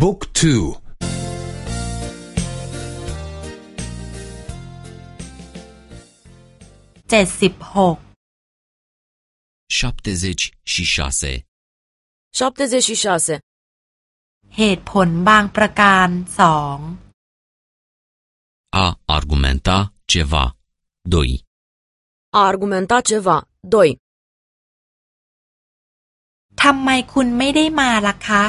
บุ๊กทูเจ็ดสิบหก șaptezeci și șase, 76. เหตุผลบางประการสอง a argumenta ceva, 2. A argumenta ceva. 2. ทำไมคุณไม่ได้มาล่ะคะ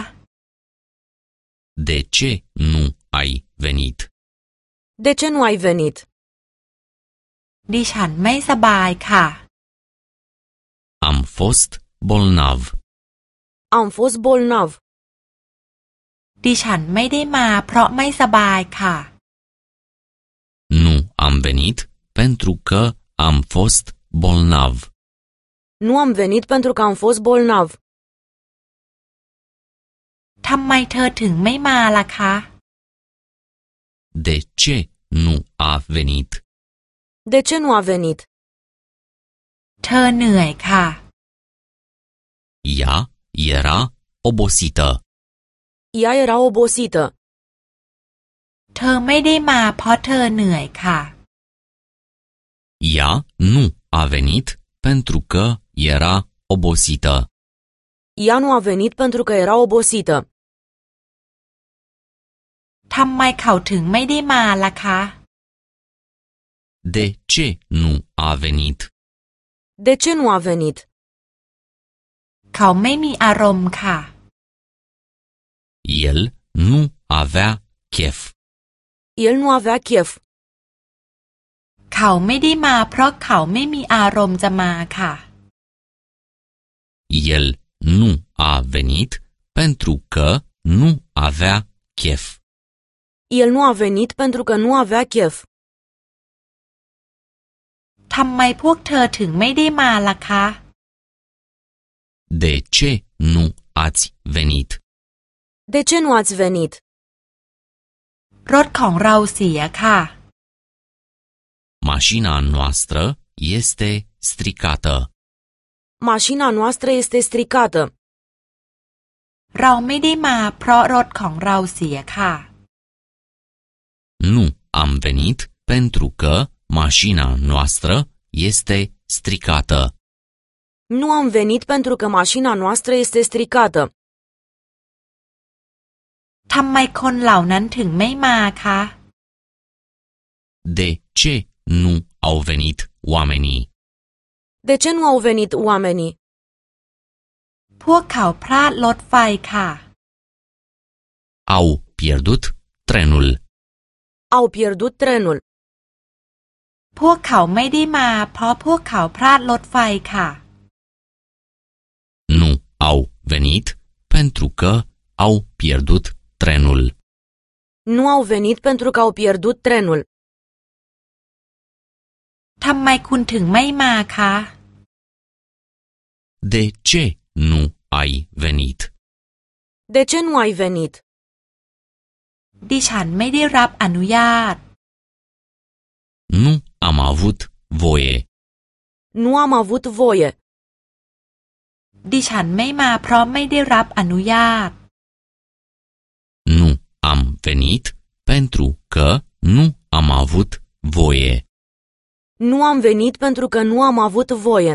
De ce nu ai venit? De ce nu ai venit? ดิฉันไม่สบายค่ะ Am fost bolnav. Am fost bolnav. ดิฉันไม่ได้มาเพราะไม่สบายค่ะ Nu am venit pentru că am fost bolnav. Nu am venit pentru că am fost bolnav. ทำไมเธอถึงไม่มาล่ะคะ De ce nu a venit? De ce nu a venit? เธอเหนื่อยค่ะ Ea era obosită. Ea era obosită. เธอไม่ได้มาเพราะเธอเหนื่อยค่ะ Ea nu a venit pentru că era obosită. Ea nu a venit pentru că era obosită. ทำไมเขาถึงไม่ได้มาล่ะคะ De ce nu a venit? De ce nu a venit? เขาไม่มีอารมณ์ค่ะ El nu avea chef. El nu avea chef. เขาไม่ได้มาเพราะเขาไม่มีอารมณ์จะมาค่ะ El nu a venit pentru că nu avea chef. El nu a venit pentru că nu avea chef. ทำไมพวกเธอถึงไม่ได้มาล่ะคะ De ce nu ați venit? De ce nu ați venit? รถของเราเสียค่ะ Mașina noastră este stricată. Mașina noastră este stricată. เราไม่ได้มาเพราะรถของเราเสียค่ะ Nu am venit pentru că mașina noastră este stricată. Nu am venit pentru că mașina noastră este stricată. ทำไมคนเหล่านั้นถึงไม่มาคะ De ce nu au venit oamenii? De ce nu au venit oamenii? พวกเขาพลาดรถไฟค่ะ Au pierdut trenul. Au pierdut trenul. พวกเขาไม่ได้มา เพราะพวกเขาพลาดรถไฟค่ะ Nu au venit pentru că au pierdut trenul. Nu au venit pentru că au pierdut trenul. ทำไมคุณถึงไม่มาคะ De ce nu ai venit? De ce nu ai venit? ดิฉันไม่ได้รับอนุญาต Nu am avut voie. Nu am avut voie. ดิฉันไม่มาเพราะไม่ได้รับอนุญาต Nu am venit pentru că nu am avut voie. Nu am venit pentru că nu am avut voie.